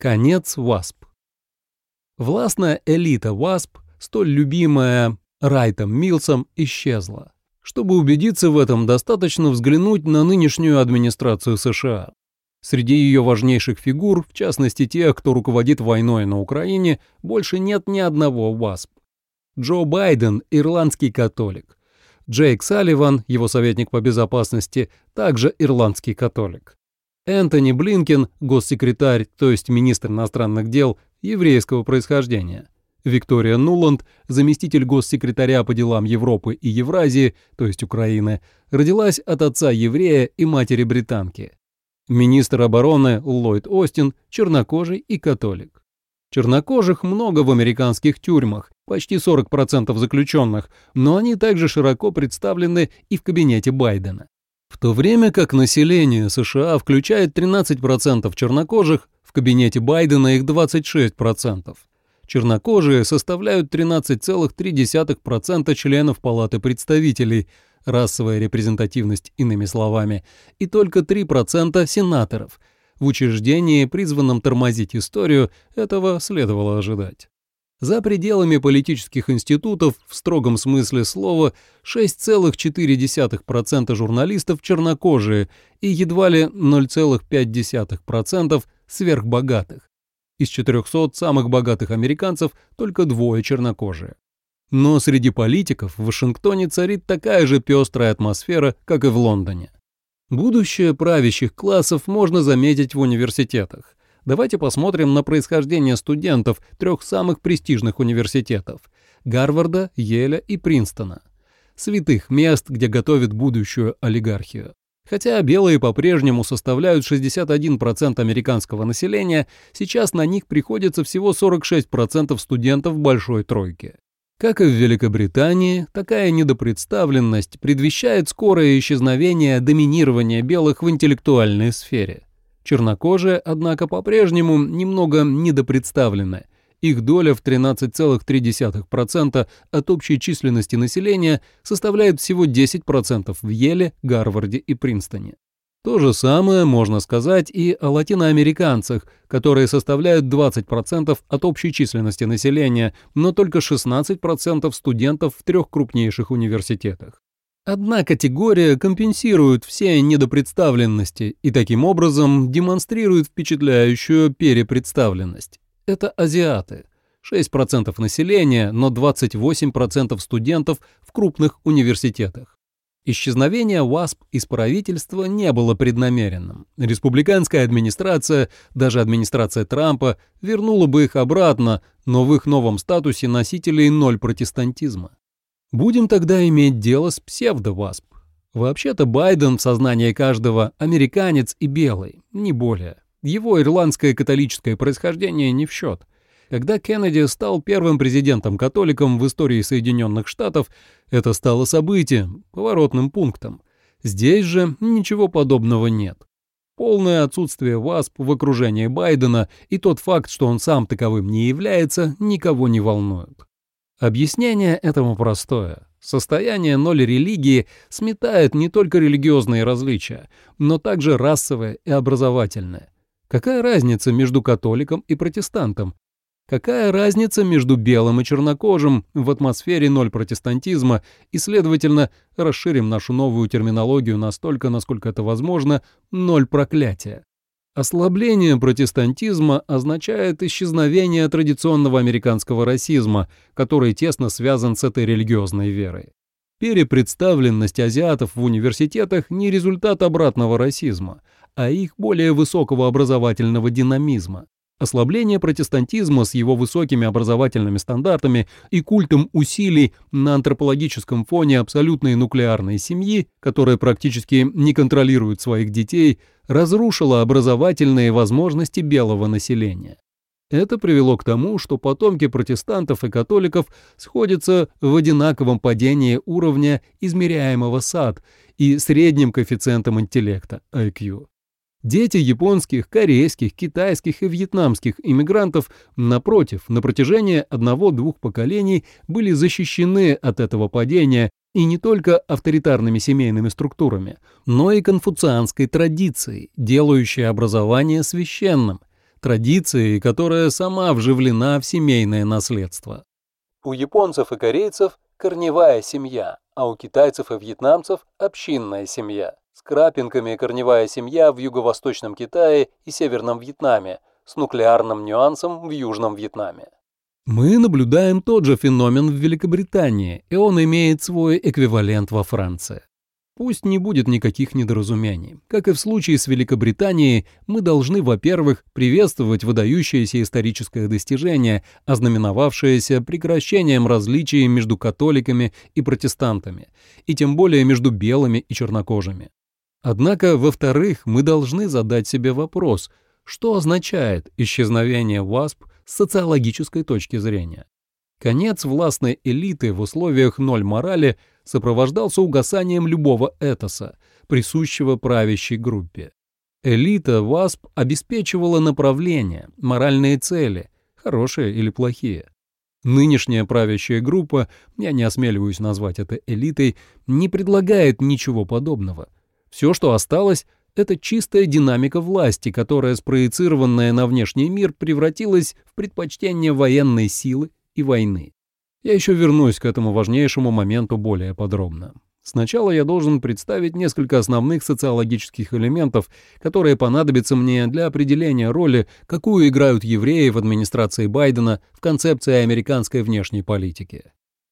Конец ВАСП. Властная элита ВАСП, столь любимая Райтом Милсом, исчезла. Чтобы убедиться в этом, достаточно взглянуть на нынешнюю администрацию США. Среди ее важнейших фигур, в частности тех, кто руководит войной на Украине, больше нет ни одного ВАСП. Джо Байден – ирландский католик. Джейк Салливан, его советник по безопасности, также ирландский католик. Энтони Блинкен, госсекретарь, то есть министр иностранных дел, еврейского происхождения. Виктория Нуланд, заместитель госсекретаря по делам Европы и Евразии, то есть Украины, родилась от отца еврея и матери британки. Министр обороны Ллойд Остин – чернокожий и католик. Чернокожих много в американских тюрьмах, почти 40% заключенных, но они также широко представлены и в кабинете Байдена. В то время как население США включает 13% чернокожих, в кабинете Байдена их 26%. Чернокожие составляют 13,3% членов Палаты представителей, расовая репрезентативность иными словами, и только 3% сенаторов. В учреждении, призванном тормозить историю, этого следовало ожидать. За пределами политических институтов в строгом смысле слова 6,4% журналистов чернокожие и едва ли 0,5% сверхбогатых. Из 400 самых богатых американцев только двое чернокожие. Но среди политиков в Вашингтоне царит такая же пестрая атмосфера, как и в Лондоне. Будущее правящих классов можно заметить в университетах. Давайте посмотрим на происхождение студентов трех самых престижных университетов – Гарварда, Еля и Принстона. Святых мест, где готовят будущую олигархию. Хотя белые по-прежнему составляют 61% американского населения, сейчас на них приходится всего 46% студентов большой тройки. Как и в Великобритании, такая недопредставленность предвещает скорое исчезновение доминирования белых в интеллектуальной сфере. Чернокожие, однако, по-прежнему немного недопредставлены. Их доля в 13,3% от общей численности населения составляет всего 10% в Еле, Гарварде и Принстоне. То же самое можно сказать и о латиноамериканцах, которые составляют 20% от общей численности населения, но только 16% студентов в трех крупнейших университетах. Одна категория компенсирует все недопредставленности и таким образом демонстрирует впечатляющую перепредставленность. Это азиаты. 6% населения, но 28% студентов в крупных университетах. Исчезновение ВАСП из правительства не было преднамеренным. Республиканская администрация, даже администрация Трампа, вернула бы их обратно, но в их новом статусе носителей ноль протестантизма. Будем тогда иметь дело с псевдо-ВАСП. Вообще-то Байден в сознании каждого американец и белый, не более. Его ирландское католическое происхождение не в счет. Когда Кеннеди стал первым президентом-католиком в истории Соединенных Штатов, это стало событием, поворотным пунктом. Здесь же ничего подобного нет. Полное отсутствие ВАСП в окружении Байдена и тот факт, что он сам таковым не является, никого не волнует. Объяснение этому простое. Состояние ноль религии сметает не только религиозные различия, но также расовые и образовательные. Какая разница между католиком и протестантом? Какая разница между белым и чернокожим в атмосфере ноль протестантизма и, следовательно, расширим нашу новую терминологию настолько, насколько это возможно, ноль проклятия? Ослабление протестантизма означает исчезновение традиционного американского расизма, который тесно связан с этой религиозной верой. Перепредставленность азиатов в университетах не результат обратного расизма, а их более высокого образовательного динамизма. Ослабление протестантизма с его высокими образовательными стандартами и культом усилий на антропологическом фоне абсолютной нуклеарной семьи, которая практически не контролирует своих детей, разрушило образовательные возможности белого населения. Это привело к тому, что потомки протестантов и католиков сходятся в одинаковом падении уровня измеряемого САД и средним коэффициентом интеллекта IQ. Дети японских, корейских, китайских и вьетнамских иммигрантов, напротив, на протяжении одного-двух поколений были защищены от этого падения и не только авторитарными семейными структурами, но и конфуцианской традицией, делающей образование священным. традицией, которая сама вживлена в семейное наследство. У японцев и корейцев корневая семья, а у китайцев и вьетнамцев общинная семья. Крапинками корневая семья в юго-восточном Китае и северном Вьетнаме, с нуклеарным нюансом в южном Вьетнаме. Мы наблюдаем тот же феномен в Великобритании, и он имеет свой эквивалент во Франции. Пусть не будет никаких недоразумений. Как и в случае с Великобританией, мы должны, во-первых, приветствовать выдающееся историческое достижение, ознаменовавшееся прекращением различий между католиками и протестантами, и тем более между белыми и чернокожими. Однако, во-вторых, мы должны задать себе вопрос, что означает исчезновение ВАСП с социологической точки зрения. Конец властной элиты в условиях ноль морали сопровождался угасанием любого этоса, присущего правящей группе. Элита ВАСП обеспечивала направление, моральные цели, хорошие или плохие. Нынешняя правящая группа, я не осмеливаюсь назвать это элитой, не предлагает ничего подобного. Все, что осталось, это чистая динамика власти, которая, спроецированная на внешний мир, превратилась в предпочтение военной силы и войны. Я еще вернусь к этому важнейшему моменту более подробно. Сначала я должен представить несколько основных социологических элементов, которые понадобятся мне для определения роли, какую играют евреи в администрации Байдена в концепции американской внешней политики.